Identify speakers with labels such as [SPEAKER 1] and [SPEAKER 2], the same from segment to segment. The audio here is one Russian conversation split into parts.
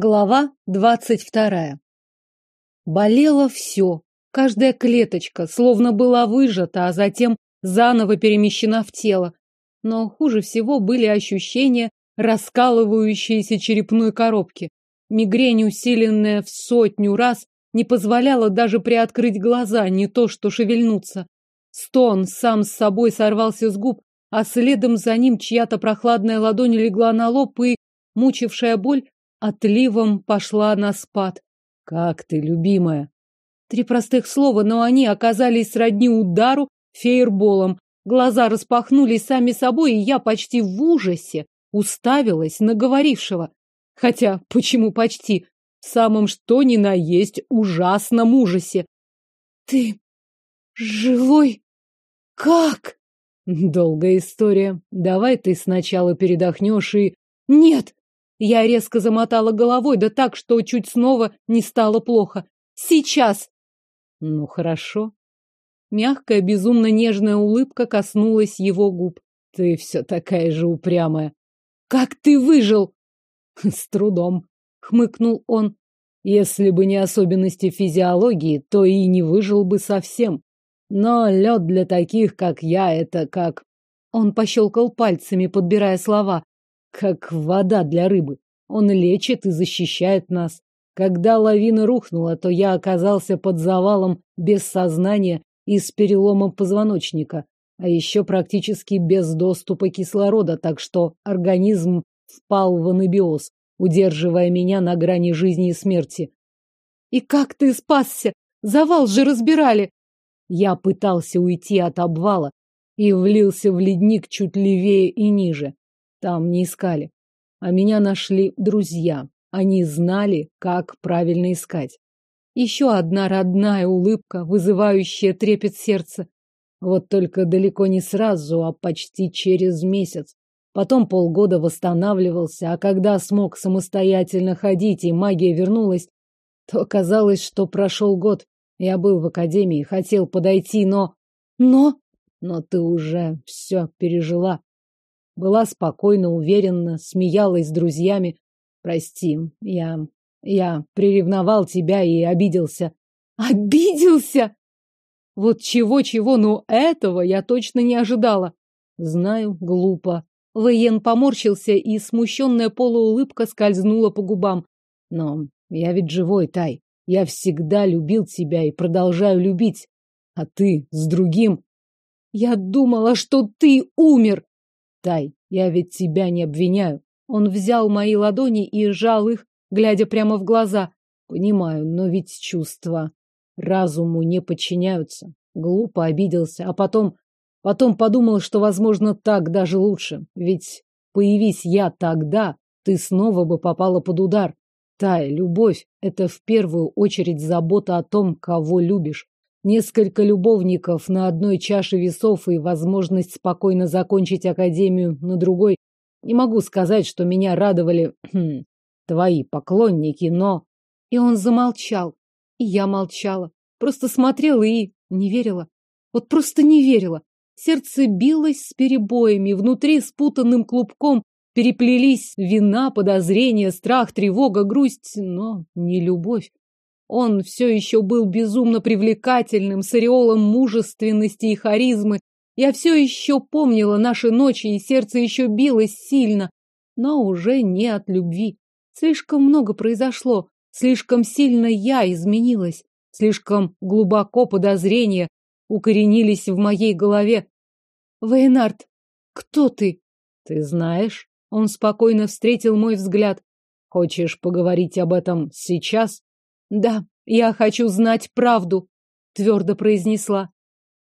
[SPEAKER 1] Глава двадцать вторая. Болело все, каждая клеточка, словно была выжата, а затем заново перемещена в тело. Но хуже всего были ощущения раскалывающейся черепной коробки. Мигрень, усиленная в сотню раз, не позволяла даже приоткрыть глаза, не то что шевельнуться. Стон сам с собой сорвался с губ, а следом за ним чья-то прохладная ладонь легла на лоб и, мучившая боль, отливом пошла на спад.
[SPEAKER 2] Как ты, любимая?
[SPEAKER 1] Три простых слова, но они оказались сродни удару фейерболом. Глаза распахнулись сами собой, и я почти в ужасе уставилась на говорившего. Хотя, почему почти? В самом что ни на есть ужасном ужасе. Ты живой? Как?
[SPEAKER 2] Долгая история. Давай ты сначала передохнешь и...
[SPEAKER 1] Нет! Я резко замотала головой, да так, что чуть снова не стало плохо. Сейчас!
[SPEAKER 2] Ну, хорошо.
[SPEAKER 1] Мягкая, безумно нежная улыбка коснулась его губ.
[SPEAKER 2] Ты все такая же упрямая.
[SPEAKER 1] Как ты выжил?
[SPEAKER 2] С трудом,
[SPEAKER 1] хмыкнул он.
[SPEAKER 2] Если бы не особенности физиологии, то и не выжил бы совсем. Но лед для таких, как я, это как...
[SPEAKER 1] Он пощелкал пальцами, подбирая слова
[SPEAKER 2] как вода для рыбы. Он лечит и защищает нас. Когда лавина рухнула, то я оказался под завалом без сознания и с переломом позвоночника, а еще практически без доступа кислорода, так что организм впал в анабиоз, удерживая меня на грани жизни и смерти.
[SPEAKER 1] И как ты спасся? Завал же разбирали.
[SPEAKER 2] Я пытался уйти от обвала и влился в ледник чуть левее и ниже. Там не искали. А меня нашли друзья. Они знали, как правильно искать.
[SPEAKER 1] Еще одна родная улыбка, вызывающая трепет сердца.
[SPEAKER 2] Вот только далеко не сразу, а почти через месяц. Потом полгода восстанавливался, а когда смог самостоятельно ходить и магия вернулась, то оказалось, что прошел год. Я был в академии, хотел подойти, но...
[SPEAKER 1] Но...
[SPEAKER 2] Но ты уже все пережила. Была спокойна, уверенно, смеялась с друзьями. Прости, я... я приревновал тебя и обиделся.
[SPEAKER 1] Обиделся? Вот чего-чего, но этого я точно не ожидала.
[SPEAKER 2] Знаю, глупо.
[SPEAKER 1] Воен поморщился, и смущенная полуулыбка скользнула по губам.
[SPEAKER 2] Но я ведь живой, Тай. Я всегда любил тебя и продолжаю любить. А ты с другим...
[SPEAKER 1] Я думала, что ты умер.
[SPEAKER 2] Тай, я ведь тебя не обвиняю.
[SPEAKER 1] Он взял мои ладони и сжал их, глядя прямо в глаза.
[SPEAKER 2] Понимаю, но ведь чувства разуму не подчиняются. Глупо обиделся, а потом... Потом подумал, что, возможно, так даже лучше. Ведь появись я тогда, ты снова бы попала под удар. Тая, любовь — это в первую очередь забота о том, кого любишь. Несколько любовников на одной чаше весов и возможность спокойно закончить академию на другой. Не могу сказать, что меня радовали хм, твои поклонники, но...
[SPEAKER 1] И он замолчал. И я молчала. Просто смотрела и не верила. Вот просто не верила. Сердце билось с перебоями, внутри спутанным клубком переплелись вина, подозрения, страх, тревога, грусть, но не любовь. Он все еще был безумно привлекательным, с ореолом мужественности и харизмы. Я все еще помнила наши ночи, и сердце еще билось сильно, но уже не от любви. Слишком много произошло, слишком сильно я изменилась, слишком глубоко подозрения укоренились в моей голове. Вейнард, кто ты?
[SPEAKER 2] Ты знаешь? Он спокойно встретил мой взгляд. Хочешь поговорить об этом сейчас?
[SPEAKER 1] Да, я хочу знать правду, твердо произнесла.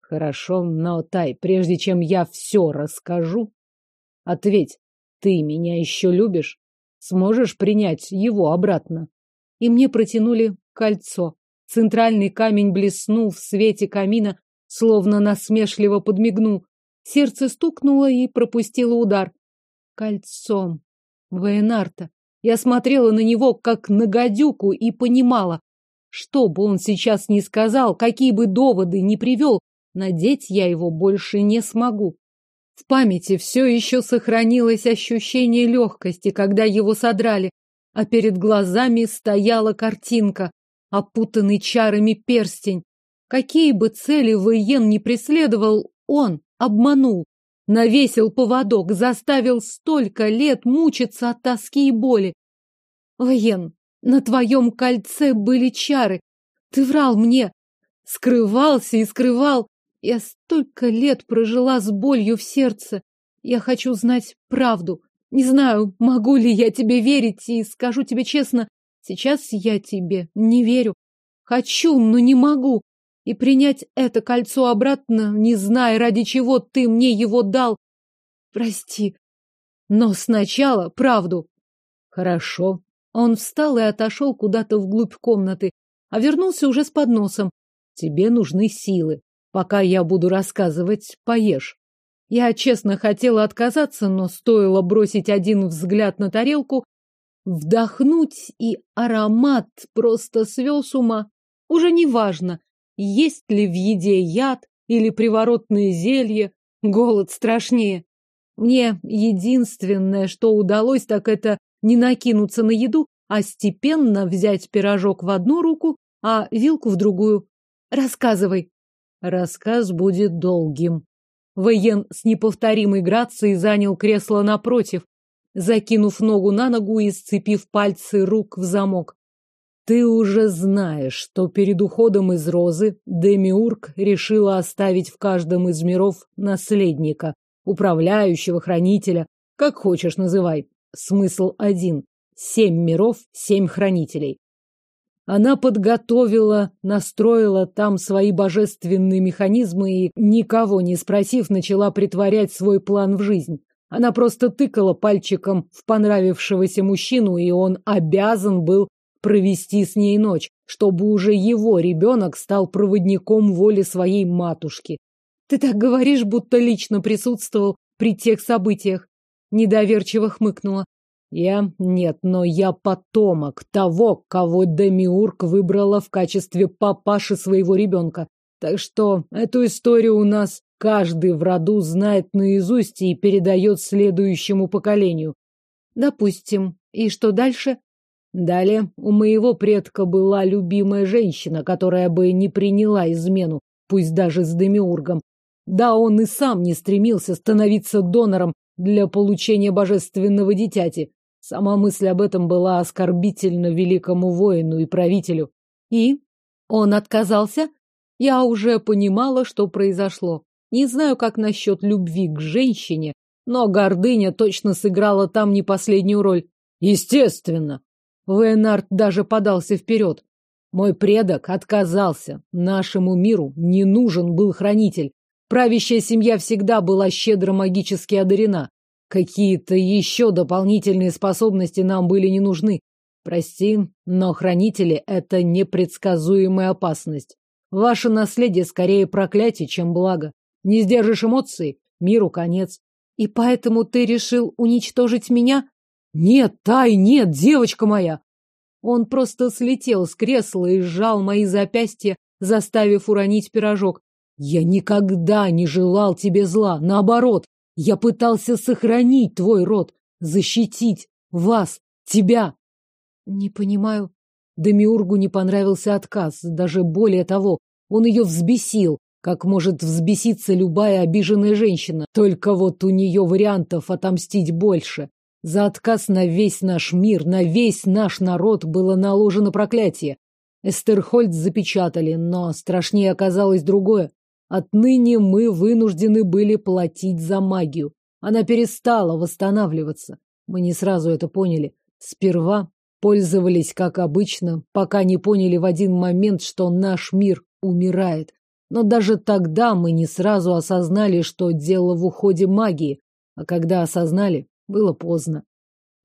[SPEAKER 2] Хорошо, но, Тай, прежде чем я все расскажу, ответь, ты меня еще любишь? Сможешь принять его обратно?
[SPEAKER 1] И мне протянули кольцо. Центральный камень блеснул в свете камина, словно насмешливо подмигнул. Сердце стукнуло и пропустило удар. Кольцом. Вейнарта. Я смотрела на него, как на гадюку, и понимала, что бы он сейчас ни сказал, какие бы доводы ни привел, надеть я его больше не смогу. В памяти все еще сохранилось ощущение легкости, когда его содрали. а перед глазами стояла картинка, опутанный чарами перстень. Какие бы цели Вэйен не преследовал, он обманул, навесил поводок, заставил столько лет мучиться от тоски и боли. Вэйен, на твоем кольце были чары. Ты врал мне, скрывался и скрывал. Я столько лет прожила с болью в сердце. Я хочу знать правду. Не знаю, могу ли я тебе верить, и скажу тебе честно, сейчас я тебе не верю. Хочу, но не могу. И принять это кольцо обратно, не зная, ради чего ты мне его дал. Прости. Но сначала правду.
[SPEAKER 2] Хорошо.
[SPEAKER 1] Он встал и отошел куда-то вглубь комнаты, а вернулся уже с подносом.
[SPEAKER 2] Тебе нужны силы. Пока я буду рассказывать, поешь. Я честно хотела отказаться, но стоило бросить один взгляд на тарелку, вдохнуть, и аромат просто свел с ума. Уже не важно, есть ли в еде яд или приворотное зелье, голод страшнее. Мне единственное, что удалось, так это не накинуться на еду, а степенно взять пирожок в одну руку, а вилку в другую. Рассказывай. Рассказ будет долгим.
[SPEAKER 1] Воен с неповторимой грацией занял кресло напротив, закинув ногу на ногу и сцепив пальцы рук в замок.
[SPEAKER 2] Ты уже знаешь, что перед уходом из Розы Демиург решила оставить в каждом из миров наследника, управляющего, хранителя, как хочешь называй. Смысл один. Семь миров, семь хранителей. Она подготовила, настроила там свои божественные механизмы и, никого не спросив, начала притворять свой план в жизнь. Она просто тыкала пальчиком в понравившегося мужчину, и он обязан был провести с ней ночь, чтобы уже его ребенок стал проводником воли своей матушки.
[SPEAKER 1] Ты так говоришь, будто лично присутствовал при тех событиях. Недоверчиво хмыкнула.
[SPEAKER 2] Я нет, но я потомок того, кого Демиург выбрала в качестве папаши своего ребенка. Так что эту историю у нас каждый в роду знает наизусть и передает следующему поколению.
[SPEAKER 1] Допустим. И что дальше?
[SPEAKER 2] Далее у моего предка была любимая женщина, которая бы не приняла измену, пусть даже с Демиургом. Да, он и сам не стремился становиться донором для получения божественного дитяти. Сама мысль об этом была оскорбительна великому воину и правителю.
[SPEAKER 1] И? Он отказался? Я уже понимала, что произошло. Не знаю, как насчет любви к женщине, но гордыня точно сыграла там не последнюю роль.
[SPEAKER 2] Естественно. Вейнард даже подался вперед. Мой предок отказался. Нашему миру не нужен был хранитель. Правящая семья всегда была щедро магически одарена. Какие-то еще дополнительные способности нам были не нужны. Прости, но хранители — это непредсказуемая опасность. Ваше наследие скорее проклятие, чем благо. Не сдержишь эмоций — миру конец.
[SPEAKER 1] И поэтому ты решил уничтожить меня?
[SPEAKER 2] Нет, Тай, нет, девочка моя!
[SPEAKER 1] Он просто слетел с кресла и сжал мои запястья, заставив уронить пирожок.
[SPEAKER 2] Я никогда не желал тебе зла, наоборот. Я пытался сохранить твой род, защитить вас, тебя.
[SPEAKER 1] Не понимаю.
[SPEAKER 2] Демиургу не понравился отказ, даже более того, он ее взбесил, как может взбеситься любая обиженная женщина. Только вот у нее вариантов отомстить больше. За отказ на весь наш мир, на весь наш народ было наложено проклятие. Эстерхольд запечатали, но страшнее оказалось другое. Отныне мы вынуждены были платить за магию. Она перестала восстанавливаться. Мы не сразу это поняли. Сперва пользовались, как обычно, пока не поняли в один момент, что наш мир умирает. Но даже тогда мы не сразу осознали, что дело в уходе магии. А когда осознали, было поздно.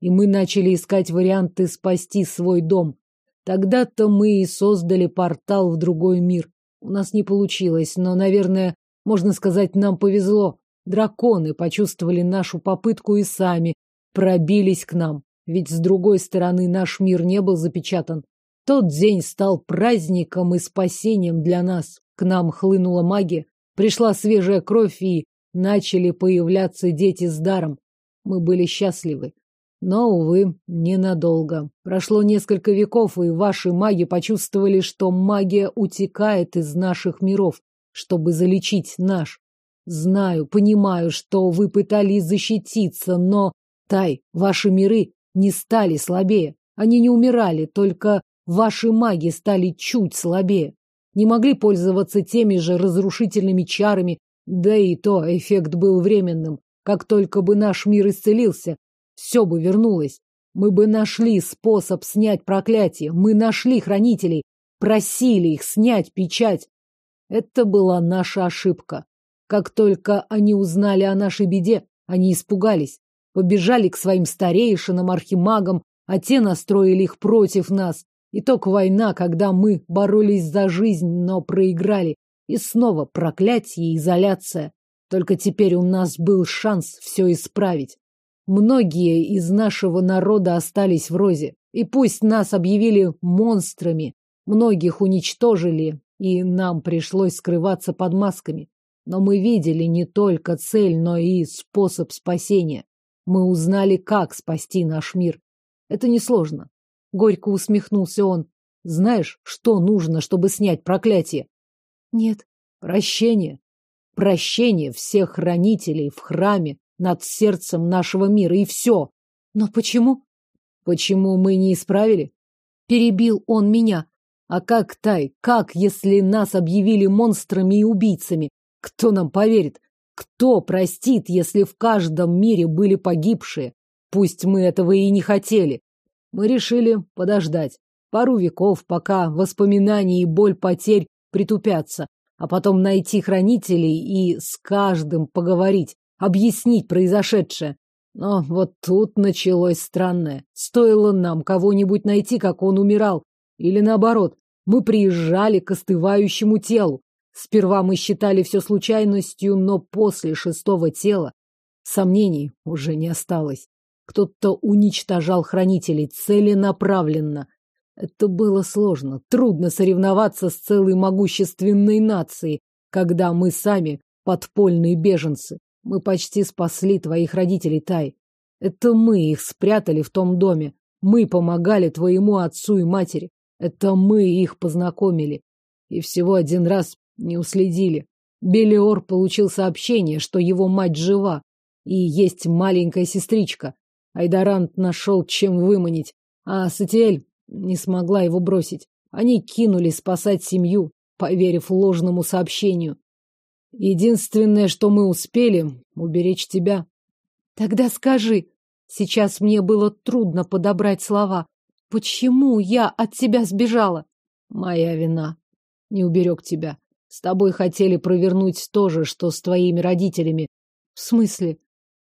[SPEAKER 2] И мы начали искать варианты спасти свой дом. Тогда-то мы и создали портал в другой мир. У нас не получилось, но, наверное, можно сказать, нам повезло. Драконы почувствовали нашу попытку и сами пробились к нам. Ведь с другой стороны наш мир не был запечатан. Тот день стал праздником и спасением для нас. К нам хлынула магия, пришла свежая кровь и начали появляться дети с даром. Мы были счастливы. Но, увы, ненадолго. Прошло несколько веков, и ваши маги почувствовали, что магия утекает из наших миров, чтобы залечить наш. Знаю, понимаю, что вы пытались защититься, но, Тай, ваши миры не стали слабее. Они не умирали, только ваши маги стали чуть слабее. Не могли пользоваться теми же разрушительными чарами, да и то эффект был временным. Как только бы наш мир исцелился, все бы вернулось. Мы бы нашли способ снять проклятие. Мы нашли хранителей, просили их снять печать. Это была наша ошибка. Как только они узнали о нашей беде, они испугались. Побежали к своим старейшинам, архимагам, а те настроили их против нас. Итог война, когда мы боролись за жизнь, но проиграли. И снова проклятие и изоляция. Только теперь у нас был шанс все исправить. Многие из нашего народа остались в розе. И пусть нас объявили монстрами, многих уничтожили, и нам пришлось скрываться под масками. Но мы видели не только цель, но и способ спасения. Мы узнали, как спасти наш мир. Это несложно. Горько усмехнулся он. Знаешь, что нужно, чтобы снять проклятие?
[SPEAKER 1] Нет.
[SPEAKER 2] Прощение. Прощение всех хранителей в храме, над сердцем нашего мира, и все.
[SPEAKER 1] Но почему?
[SPEAKER 2] Почему мы не исправили?
[SPEAKER 1] Перебил он меня.
[SPEAKER 2] А как, Тай, как, если нас объявили монстрами и убийцами? Кто нам поверит? Кто простит, если в каждом мире были погибшие? Пусть мы этого и не хотели. Мы решили подождать пару веков, пока воспоминания и боль потерь притупятся, а потом найти хранителей и с каждым поговорить объяснить произошедшее. Но вот тут началось странное. Стоило нам кого-нибудь найти, как он умирал. Или наоборот, мы приезжали к остывающему телу. Сперва мы считали все случайностью, но после шестого тела сомнений уже не осталось. Кто-то уничтожал хранителей целенаправленно. Это было сложно, трудно соревноваться с целой могущественной нацией, когда мы сами подпольные беженцы. Мы почти спасли твоих родителей, Тай. Это мы их спрятали в том доме. Мы помогали твоему отцу и матери. Это мы их познакомили. И всего один раз не уследили. Белиор получил сообщение, что его мать жива, и есть маленькая сестричка. Айдарант нашел, чем выманить, а Сатиэль не смогла его бросить. Они кинулись спасать семью, поверив ложному сообщению. Единственное, что мы успели, уберечь тебя.
[SPEAKER 1] Тогда скажи, сейчас мне было трудно подобрать слова. Почему я от тебя сбежала?
[SPEAKER 2] Моя вина. Не уберег тебя. С тобой хотели провернуть то же, что с твоими родителями.
[SPEAKER 1] В смысле?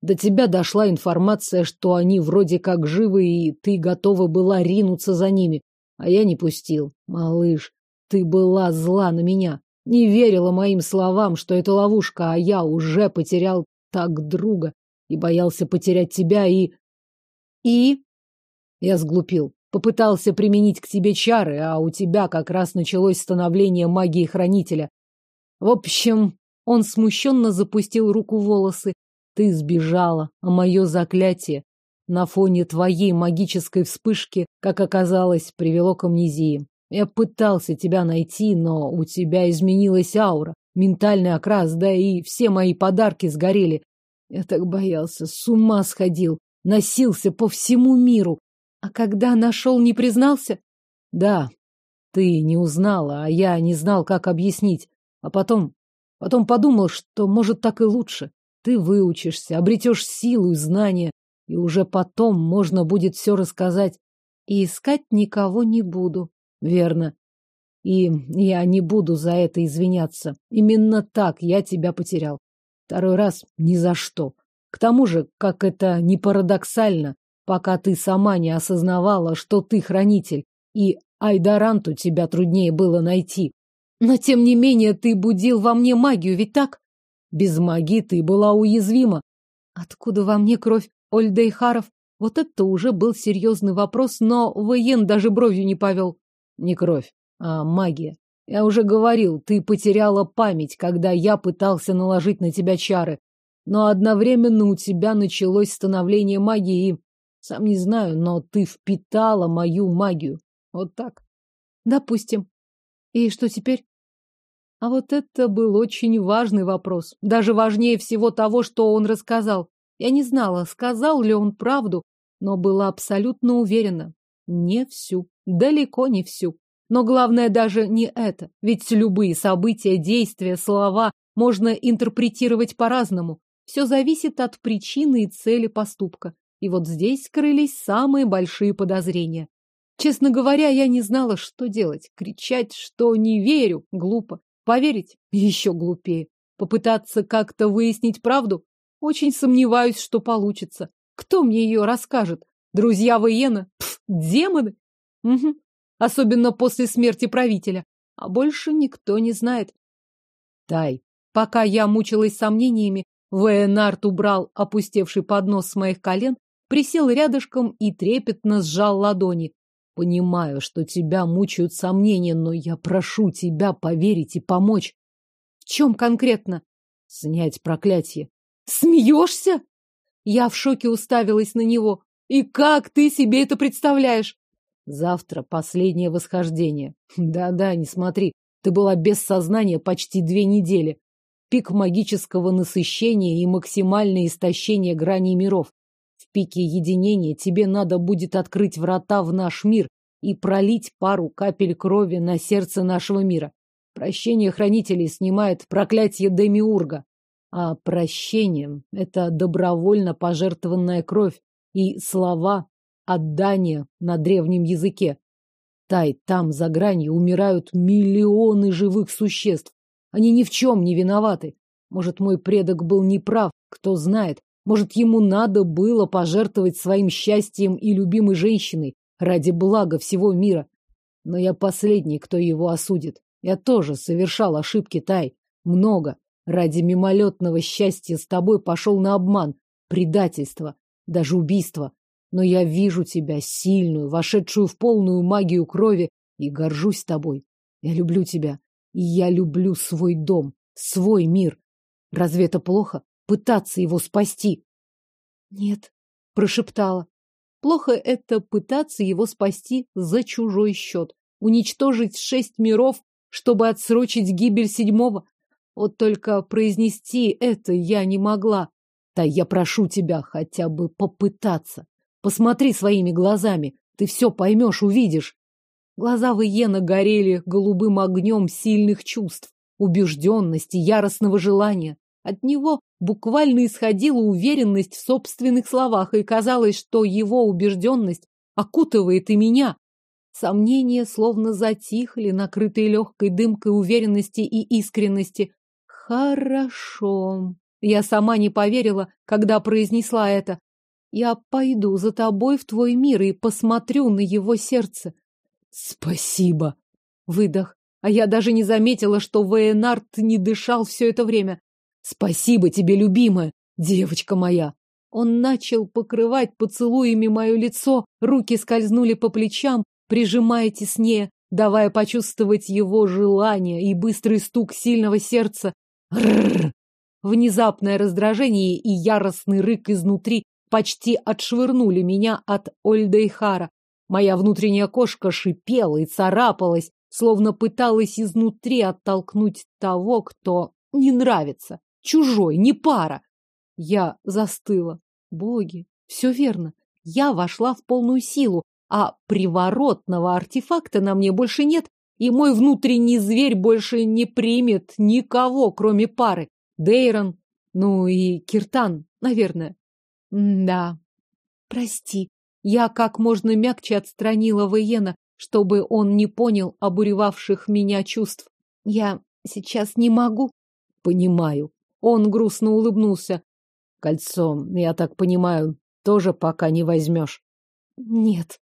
[SPEAKER 2] До тебя дошла информация, что они вроде как живы, и ты готова была ринуться за ними. А я не пустил. Малыш, ты была зла на меня. Не верила моим словам, что это ловушка, а я уже потерял так друга и боялся потерять тебя и...
[SPEAKER 1] И?
[SPEAKER 2] Я сглупил. Попытался применить к тебе чары, а у тебя как раз началось становление магии хранителя. В общем, он смущенно запустил руку в волосы. Ты сбежала, а мое заклятие на фоне твоей магической вспышки, как оказалось, привело к амнезии. Я пытался тебя найти, но у тебя изменилась аура, ментальный окрас, да и все мои подарки сгорели. Я так боялся, с ума сходил, носился по всему миру.
[SPEAKER 1] А когда нашел, не признался?
[SPEAKER 2] Да, ты не узнала, а я не знал, как объяснить. А потом, потом подумал, что, может, так и лучше. Ты выучишься, обретешь силу и знания, и уже потом можно будет все рассказать.
[SPEAKER 1] И искать никого не буду.
[SPEAKER 2] Верно. И я не буду за это извиняться. Именно так я тебя потерял. Второй раз ни за что. К тому же, как это не парадоксально, пока ты сама не осознавала, что ты хранитель, и Айдаранту тебя труднее было найти.
[SPEAKER 1] Но, тем не менее, ты будил во мне магию, ведь так?
[SPEAKER 2] Без магии ты была уязвима.
[SPEAKER 1] Откуда во мне кровь Ольдейхаров? Вот это уже был серьезный вопрос, но Воен даже бровью не повел.
[SPEAKER 2] Не кровь, а магия. Я уже говорил, ты потеряла память, когда я пытался наложить на тебя чары. Но одновременно у тебя началось становление магии, и Сам не знаю, но ты впитала мою магию. Вот так.
[SPEAKER 1] Допустим. И что теперь? А вот это был очень важный вопрос. Даже важнее всего того, что он рассказал. Я не знала, сказал ли он правду, но была абсолютно уверена. Не всю. Далеко не всю. Но главное даже не это. Ведь любые события, действия, слова можно интерпретировать по-разному. Все зависит от причины и цели поступка. И вот здесь скрылись самые большие подозрения. Честно говоря, я не знала, что делать. Кричать, что не верю, глупо. Поверить еще глупее. Попытаться как-то выяснить правду? Очень сомневаюсь, что получится. Кто мне ее расскажет? Друзья Воена? Пф, демоны? Угу. Особенно после смерти правителя. А больше никто не знает.
[SPEAKER 2] Тай.
[SPEAKER 1] Пока я мучилась сомнениями, Вейнард убрал опустевший поднос с моих колен, присел рядышком и трепетно сжал ладони. Понимаю, что тебя мучают сомнения, но я прошу тебя поверить и помочь. В чем конкретно? Снять проклятие. Смеешься? Я в шоке уставилась на него. И как ты себе это представляешь? Завтра последнее восхождение. Да-да, не смотри. Ты была без сознания почти две недели. Пик магического насыщения и максимальное истощение граней миров пике единения тебе надо будет открыть врата в наш мир и пролить пару капель крови на сердце нашего мира. Прощение хранителей снимает проклятие Демиурга. А прощением — это добровольно пожертвованная кровь и слова отдания на древнем языке. Тай, там, за гранью, умирают миллионы живых существ. Они ни в чем не виноваты. Может, мой предок был неправ, кто знает. Может, ему надо было пожертвовать своим счастьем и любимой женщиной ради блага всего мира. Но я последний, кто его осудит. Я тоже совершал ошибки, Тай. Много. Ради мимолетного счастья с тобой пошел на обман, предательство, даже убийство. Но я вижу тебя, сильную, вошедшую в полную магию крови, и горжусь тобой. Я люблю тебя. И я люблю свой дом, свой мир. Разве это плохо? Пытаться его спасти. Нет, прошептала. Плохо это пытаться его спасти за чужой счет. Уничтожить шесть миров, чтобы отсрочить гибель седьмого. Вот только произнести это я не могла. Да я прошу тебя хотя бы попытаться. Посмотри своими глазами. Ты все поймешь, увидишь. Глаза Виена горели голубым огнем сильных чувств, убежденности, яростного желания. От него буквально исходила уверенность в собственных словах, и казалось, что его убежденность окутывает и меня. Сомнения словно затихли, накрытые легкой дымкой уверенности и искренности. Хорошо. Я сама не поверила, когда произнесла это. Я пойду за тобой в твой мир и посмотрю на его сердце. Спасибо. Выдох. А я даже не заметила, что Вейнард не дышал все это время. Спасибо тебе, любимая, девочка моя. Он начал покрывать поцелуями мое лицо, руки скользнули по плечам, прижимая теснее, давая почувствовать его желание и быстрый стук сильного сердца. Рррр! Внезапное раздражение и яростный рык изнутри почти отшвырнули меня от Ольдейхара. Моя внутренняя кошка шипела и царапалась, словно пыталась изнутри оттолкнуть того, кто не нравится. Чужой, не пара. Я застыла. Боги, все верно. Я вошла в полную силу, а приворотного артефакта на мне больше нет, и мой внутренний зверь больше не примет никого, кроме пары. Дейрон, ну и Киртан, наверное. М да. Прости. Я как можно мягче отстранила Вейена, чтобы он не понял обуревавших меня чувств. Я сейчас не могу. Понимаю. Он грустно улыбнулся. Кольцо, я так понимаю, тоже пока не возьмешь. Нет.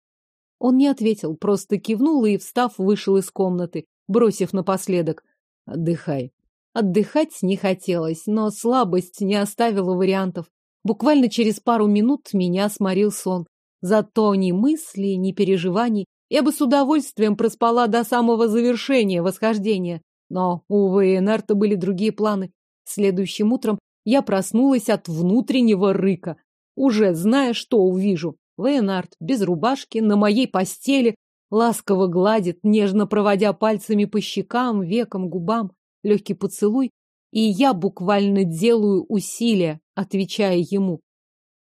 [SPEAKER 1] Он не ответил, просто кивнул и, встав, вышел из комнаты, бросив напоследок. Отдыхай. Отдыхать не хотелось, но слабость не оставила вариантов. Буквально через пару минут меня сморил сон. Зато ни мыслей, ни переживаний. Я бы с удовольствием проспала до самого завершения восхождения. Но, увы, Энарта были другие планы. Следующим утром я проснулась от внутреннего рыка, уже зная, что увижу. Вейнард без рубашки на моей постели ласково гладит, нежно проводя пальцами по щекам, векам, губам, легкий поцелуй, и я буквально делаю усилия, отвечая ему.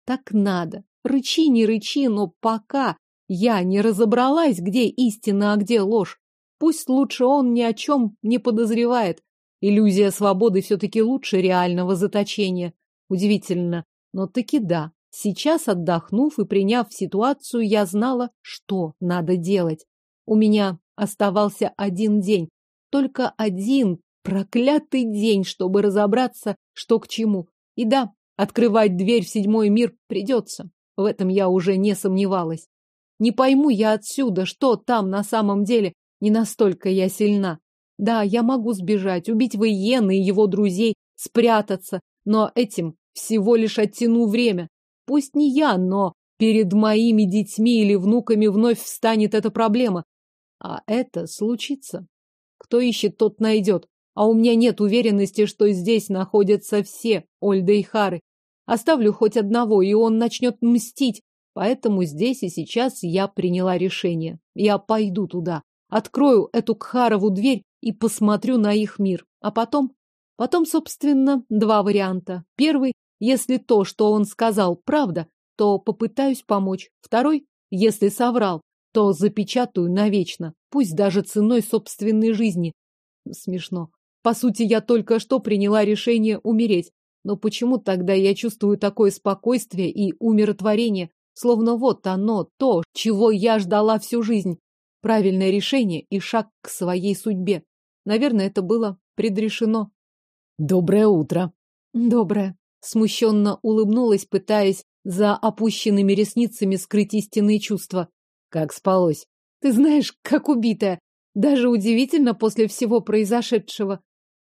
[SPEAKER 1] Так надо. Рычи, не рычи, но пока я не разобралась, где истина, а где ложь. Пусть лучше он ни о чем не подозревает. Иллюзия свободы все-таки лучше реального заточения. Удивительно, но таки да. Сейчас, отдохнув и приняв ситуацию, я знала, что надо делать. У меня оставался один день. Только один проклятый день, чтобы разобраться, что к чему. И да, открывать дверь в седьмой мир придется. В этом я уже не сомневалась. Не пойму я отсюда, что там на самом деле. Не настолько я сильна. Да, я могу сбежать, убить Вейена и его друзей, спрятаться, но этим всего лишь оттяну время. Пусть не я, но перед моими детьми или внуками вновь встанет эта проблема. А это случится. Кто ищет, тот найдет. А у меня нет уверенности, что здесь находятся все Ольда и Хары. Оставлю хоть одного, и он начнет мстить. Поэтому здесь и сейчас я приняла решение. Я пойду туда, открою эту Кхарову дверь и посмотрю на их мир. А потом... Потом, собственно, два варианта. Первый если то, что он сказал, правда, то попытаюсь помочь. Второй, если соврал, то запечатаю навечно, пусть даже ценой собственной жизни. Смешно. По сути, я только что приняла решение умереть. Но почему тогда я чувствую такое спокойствие и умиротворение, словно вот оно, то, чего я ждала всю жизнь? Правильное решение и шаг к своей судьбе. Наверное, это было предрешено.
[SPEAKER 2] Доброе утро.
[SPEAKER 1] Доброе. Смущенно улыбнулась, пытаясь за опущенными ресницами скрыть истинные чувства.
[SPEAKER 2] Как спалось?
[SPEAKER 1] Ты знаешь, как убитая. Даже удивительно после всего произошедшего.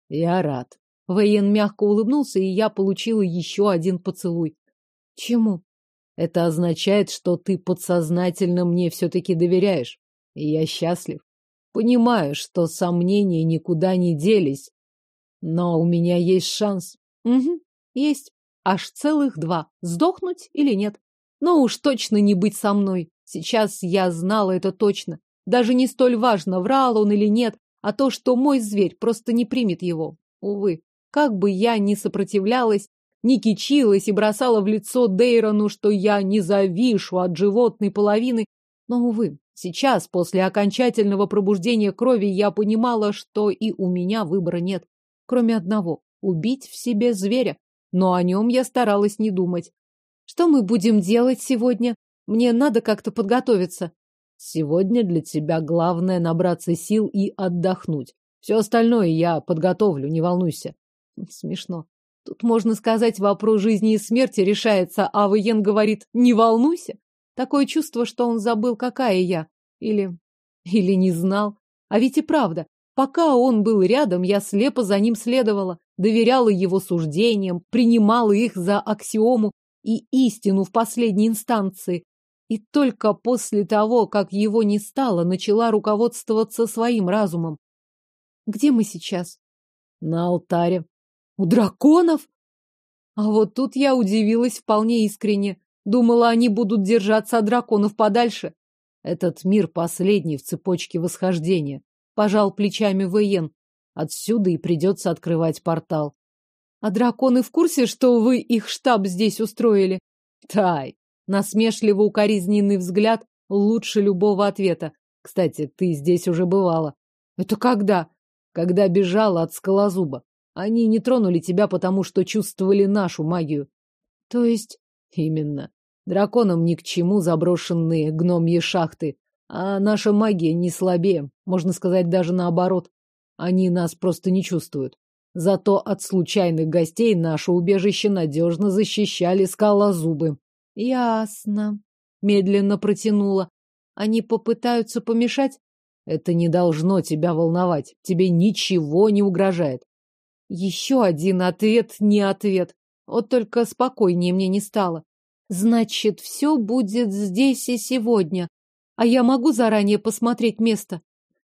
[SPEAKER 2] Я рад.
[SPEAKER 1] Воен мягко улыбнулся, и я получила еще один поцелуй. Чему?
[SPEAKER 2] Это означает, что ты подсознательно мне все-таки доверяешь. И я счастлив. Понимаю, что сомнения никуда не делись. Но у меня есть шанс.
[SPEAKER 1] Угу. Есть. Аж целых два. Сдохнуть или нет? Но уж точно не быть со мной. Сейчас я знала это точно. Даже не столь важно, врал он или нет, а то, что мой зверь просто не примет его. Увы, как бы я ни сопротивлялась, ни кичилась и бросала в лицо Дейрону, что я не завишу от животной половины, но, увы, сейчас, после окончательного пробуждения крови, я понимала, что и у меня выбора нет, кроме одного — убить в себе зверя но о нем я старалась не думать. Что мы будем делать сегодня? Мне надо как-то подготовиться.
[SPEAKER 2] Сегодня для тебя главное набраться сил и отдохнуть. Все остальное я подготовлю, не волнуйся.
[SPEAKER 1] Смешно. Тут, можно сказать, вопрос жизни и смерти решается, а Виен говорит «не волнуйся». Такое чувство, что он забыл, какая я. Или... или не знал. А ведь и правда, пока он был рядом, я слепо за ним следовала доверяла его суждениям, принимала их за аксиому и истину в последней инстанции. И только после того, как его не стало, начала руководствоваться своим разумом. Где мы сейчас?
[SPEAKER 2] На алтаре.
[SPEAKER 1] У драконов? А вот тут я удивилась вполне искренне. Думала, они будут держаться от драконов подальше.
[SPEAKER 2] Этот мир последний в цепочке восхождения. Пожал плечами Вейен. Отсюда и придется открывать портал.
[SPEAKER 1] А драконы в курсе, что вы их штаб здесь устроили?
[SPEAKER 2] Тай.
[SPEAKER 1] Насмешливо укоризненный взгляд лучше любого ответа.
[SPEAKER 2] Кстати, ты здесь уже бывала.
[SPEAKER 1] Это когда?
[SPEAKER 2] Когда бежала от скалозуба. Они не тронули тебя, потому что чувствовали нашу магию.
[SPEAKER 1] То есть?
[SPEAKER 2] Именно. Драконам ни к чему заброшенные гномьи шахты. А наша магия не слабее. Можно сказать, даже наоборот. Они нас просто не чувствуют. Зато от случайных гостей наше убежище надежно защищали скалозубы.
[SPEAKER 1] Ясно. Медленно протянула. Они попытаются помешать?
[SPEAKER 2] Это не должно тебя волновать. Тебе ничего не угрожает.
[SPEAKER 1] Еще один ответ не ответ. Вот только спокойнее мне не стало. Значит, все будет здесь и сегодня. А я могу заранее посмотреть место?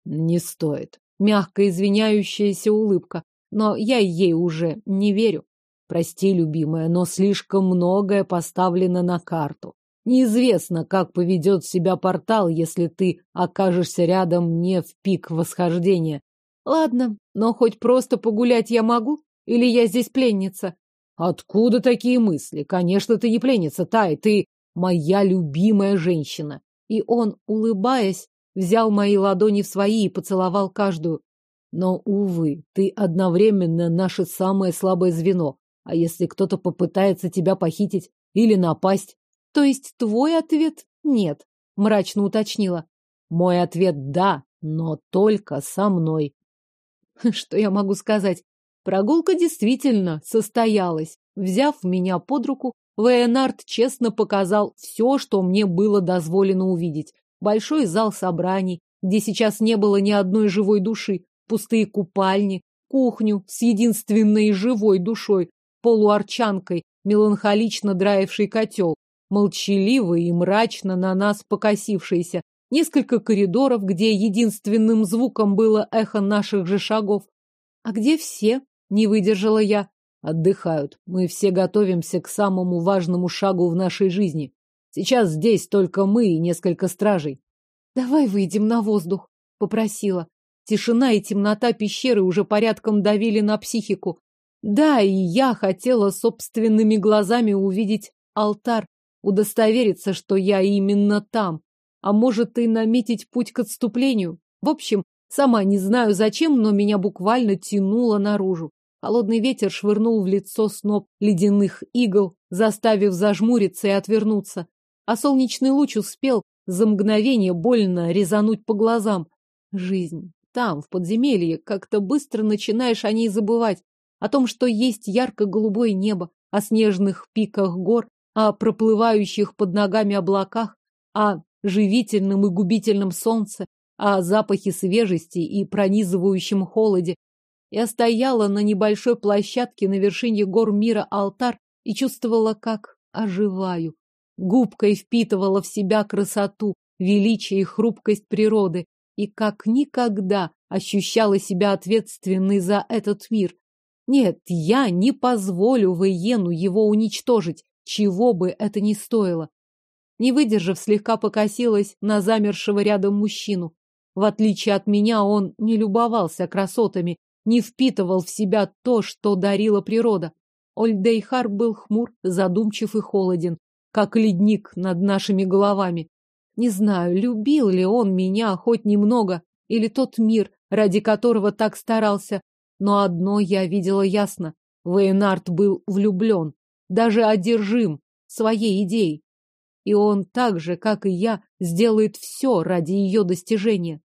[SPEAKER 2] Не стоит
[SPEAKER 1] мягкая извиняющаяся улыбка. Но я ей уже не верю.
[SPEAKER 2] Прости, любимая, но слишком многое поставлено на карту. Неизвестно, как поведет себя портал, если ты окажешься рядом не в пик восхождения.
[SPEAKER 1] Ладно, но хоть просто погулять я могу? Или я здесь пленница?
[SPEAKER 2] Откуда такие мысли? Конечно, ты не пленница, Тай, ты моя любимая женщина.
[SPEAKER 1] И он, улыбаясь, взял мои ладони в свои и поцеловал каждую.
[SPEAKER 2] Но, увы, ты одновременно наше самое слабое звено. А если кто-то попытается тебя похитить или напасть?
[SPEAKER 1] То есть твой ответ нет, мрачно уточнила.
[SPEAKER 2] Мой ответ да, но только со мной.
[SPEAKER 1] Что я могу сказать? Прогулка действительно состоялась. Взяв меня под руку, Вейнард честно показал все, что мне было дозволено увидеть. Большой зал собраний, где сейчас не было ни одной живой души, пустые купальни, кухню с единственной живой душой, полуарчанкой, меланхолично драивший котел, молчаливо и мрачно на нас покосившийся, несколько коридоров, где единственным звуком было эхо наших же шагов. А где все? Не выдержала я.
[SPEAKER 2] Отдыхают. Мы все готовимся к самому важному шагу в нашей жизни. Сейчас здесь только мы и несколько стражей.
[SPEAKER 1] Давай выйдем на воздух, попросила. Тишина и темнота пещеры уже порядком давили на психику. Да, и я хотела собственными глазами увидеть алтарь, удостовериться, что я именно там, а может и наметить путь к отступлению. В общем, сама не знаю зачем, но меня буквально тянуло наружу. Холодный ветер швырнул в лицо сноп ледяных игл, заставив зажмуриться и отвернуться. А солнечный луч успел за мгновение больно резануть по глазам. Жизнь. Там, в подземелье, как-то быстро начинаешь о ней забывать. О том, что есть ярко-голубое небо, о снежных пиках гор, о проплывающих под ногами облаках, о живительном и губительном солнце, о запахе свежести и пронизывающем холоде, я стояла на небольшой площадке на вершине гор мира алтар и чувствовала, как оживаю. Губкой впитывала в себя красоту, величие и хрупкость природы, и как никогда ощущала себя ответственной за этот мир. Нет, я не позволю Вейену его уничтожить, чего бы это ни стоило. Не выдержав, слегка покосилась на замершего рядом мужчину. В отличие от меня, он не любовался красотами не впитывал в себя то, что дарила природа. Ольдейхар был хмур, задумчив и холоден, как ледник над нашими головами. Не знаю, любил ли он меня хоть немного, или тот мир, ради которого так старался, но одно я видела ясно. Вейнард был влюблен, даже одержим своей идеей. И он так же, как и я, сделает все ради ее достижения.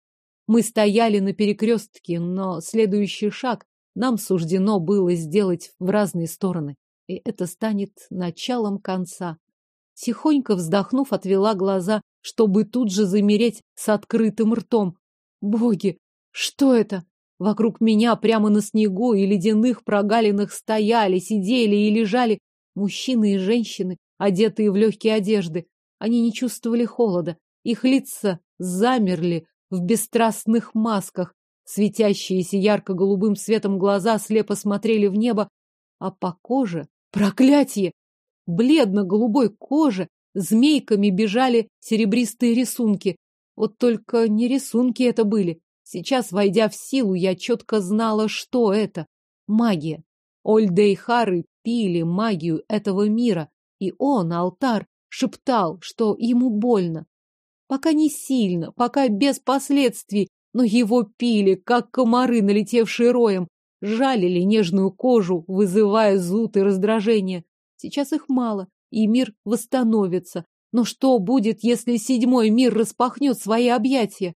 [SPEAKER 1] Мы стояли на перекрестке, но следующий шаг нам суждено было сделать в разные стороны. И это станет началом конца. Тихонько вздохнув, отвела глаза, чтобы тут же замереть с открытым ртом. Боги, что это? Вокруг меня прямо на снегу и ледяных прогалинах стояли, сидели и лежали мужчины и женщины, одетые в легкие одежды. Они не чувствовали холода. Их лица замерли, в бесстрастных масках. Светящиеся ярко-голубым светом глаза слепо смотрели в небо, а по коже — проклятие! Бледно-голубой коже змейками бежали серебристые рисунки. Вот только не рисунки это были. Сейчас, войдя в силу, я четко знала, что это. Магия. Ольда и Хары пили магию этого мира, и он, алтар, шептал, что ему больно. Пока не сильно, пока без последствий, но его пили, как комары, налетевшие роем, жалили нежную кожу, вызывая зуд и раздражение. Сейчас их мало, и мир восстановится. Но что будет, если седьмой мир распахнет свои объятия?